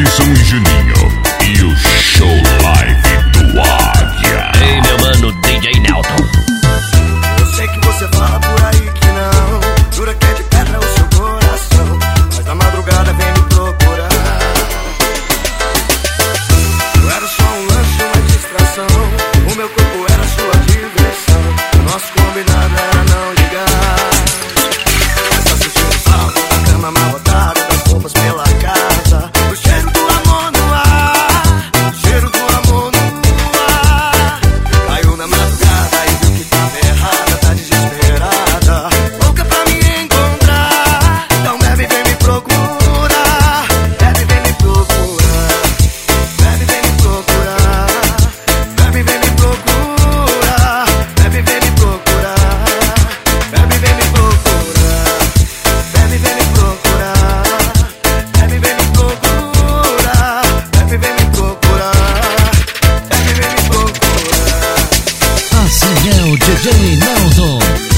Alisson e Juninho. DJ Naldo